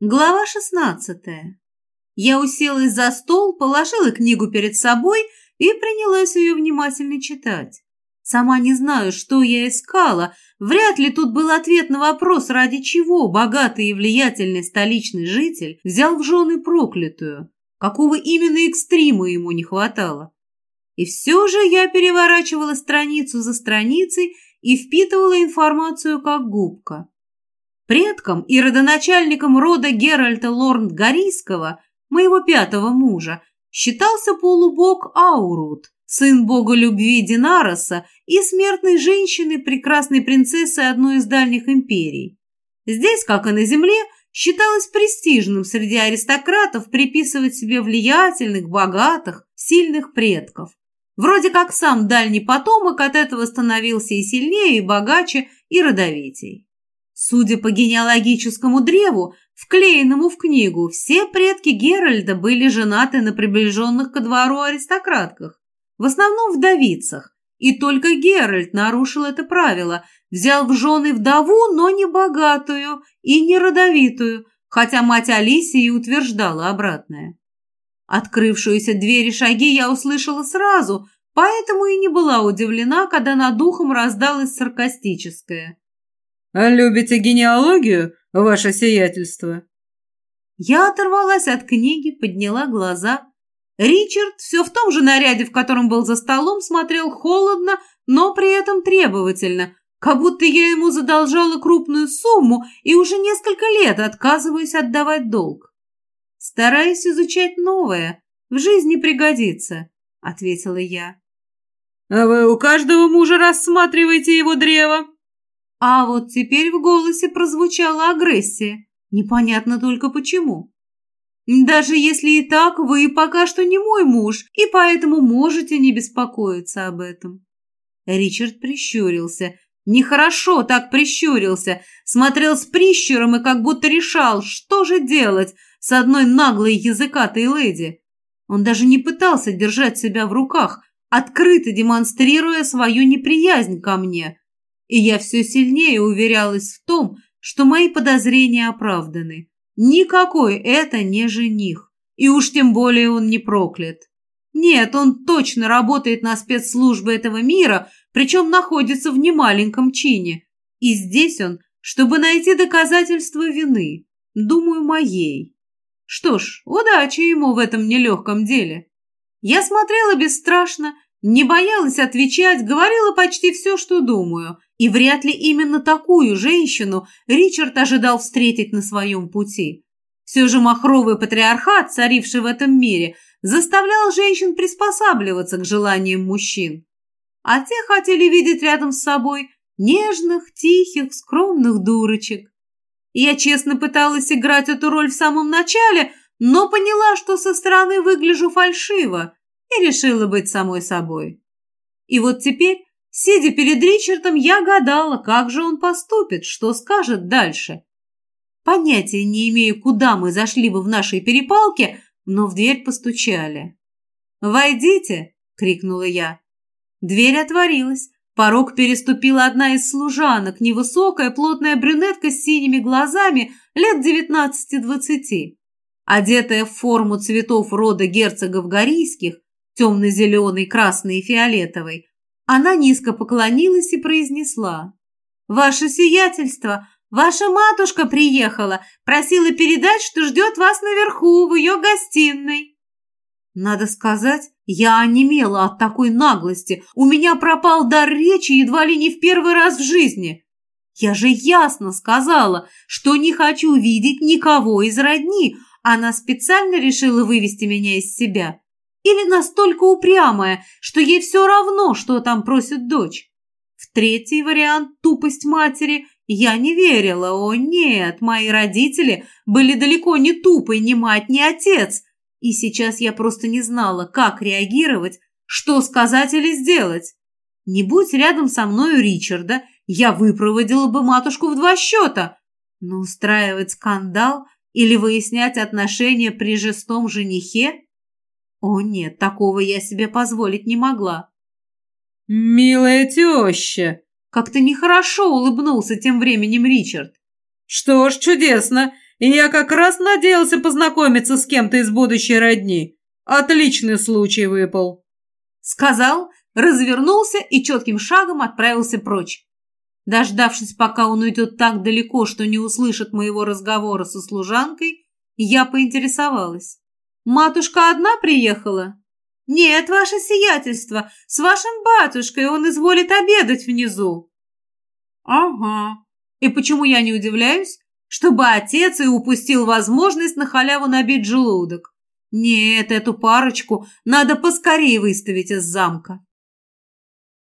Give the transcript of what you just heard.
Глава шестнадцатая. Я уселась за стол, положила книгу перед собой и принялась ее внимательно читать. Сама не знаю, что я искала. Вряд ли тут был ответ на вопрос, ради чего богатый и влиятельный столичный житель взял в жены проклятую. Какого именно экстрима ему не хватало. И все же я переворачивала страницу за страницей и впитывала информацию как губка. Предком и родоначальником рода Геральта Лорн Горийского, моего пятого мужа, считался полубог Аурут, сын бога любви Динароса и смертной женщины, прекрасной принцессы одной из дальних империй. Здесь, как и на земле, считалось престижным среди аристократов приписывать себе влиятельных, богатых, сильных предков. Вроде как сам дальний потомок от этого становился и сильнее, и богаче, и родовитей. Судя по генеалогическому древу, вклеенному в книгу, все предки Геральда были женаты на приближенных ко двору аристократках, в основном вдовицах, и только Геральт нарушил это правило, взял в жены вдову, но не богатую и не родовитую, хотя мать Алисии утверждала обратное. Открывшуюся двери шаги я услышала сразу, поэтому и не была удивлена, когда над духом раздалось саркастическое. А «Любите генеалогию, ваше сиятельство?» Я оторвалась от книги, подняла глаза. Ричард все в том же наряде, в котором был за столом, смотрел холодно, но при этом требовательно, как будто я ему задолжала крупную сумму и уже несколько лет отказываюсь отдавать долг. «Стараюсь изучать новое, в жизни пригодится», — ответила я. «А вы у каждого мужа рассматриваете его древо?» А вот теперь в голосе прозвучала агрессия. Непонятно только почему. Даже если и так, вы пока что не мой муж, и поэтому можете не беспокоиться об этом. Ричард прищурился. Нехорошо так прищурился. Смотрел с прищуром и как будто решал, что же делать с одной наглой языкатой леди. Он даже не пытался держать себя в руках, открыто демонстрируя свою неприязнь ко мне и я все сильнее уверялась в том, что мои подозрения оправданы. Никакой это не жених, и уж тем более он не проклят. Нет, он точно работает на спецслужбы этого мира, причем находится в немаленьком чине. И здесь он, чтобы найти доказательства вины, думаю, моей. Что ж, удачи ему в этом нелегком деле. Я смотрела бесстрашно, не боялась отвечать, говорила почти все, что думаю, и вряд ли именно такую женщину Ричард ожидал встретить на своем пути. Все же махровый патриархат, царивший в этом мире, заставлял женщин приспосабливаться к желаниям мужчин. А те хотели видеть рядом с собой нежных, тихих, скромных дурочек. Я честно пыталась играть эту роль в самом начале, но поняла, что со стороны выгляжу фальшиво, и решила быть самой собой. И вот теперь Сидя перед Ричардом, я гадала, как же он поступит, что скажет дальше. Понятия не имею, куда мы зашли бы в нашей перепалке, но в дверь постучали. «Войдите!» — крикнула я. Дверь отворилась. Порог переступила одна из служанок, невысокая, плотная брюнетка с синими глазами, лет девятнадцати-двадцати. Одетая в форму цветов рода герцогов Горийских, темно-зеленый, красный и фиолетовый, она низко поклонилась и произнесла. «Ваше сиятельство, ваша матушка приехала, просила передать, что ждет вас наверху, в ее гостиной». Надо сказать, я онемела от такой наглости. У меня пропал дар речи едва ли не в первый раз в жизни. Я же ясно сказала, что не хочу видеть никого из родни. Она специально решила вывести меня из себя. Или настолько упрямая, что ей все равно, что там просит дочь? В третий вариант «тупость матери» я не верила. О нет, мои родители были далеко не тупы, ни мать, ни отец. И сейчас я просто не знала, как реагировать, что сказать или сделать. Не будь рядом со мною Ричарда, я выпроводила бы матушку в два счета. Но устраивать скандал или выяснять отношения при жестом женихе о нет, такого я себе позволить не могла. «Милая теща!» Как-то нехорошо улыбнулся тем временем Ричард. «Что ж, чудесно! Я как раз надеялся познакомиться с кем-то из будущей родни. Отличный случай выпал. Сказал, развернулся и четким шагом отправился прочь. Дождавшись, пока он уйдет так далеко, что не услышит моего разговора со служанкой, я поинтересовалась. «Матушка одна приехала?» «Нет, ваше сиятельство, с вашим батюшкой он изволит обедать внизу». «Ага. И почему я не удивляюсь? Чтобы отец и упустил возможность на халяву набить желудок. Нет, эту парочку надо поскорее выставить из замка».